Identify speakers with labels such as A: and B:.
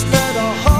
A: Just let our hearts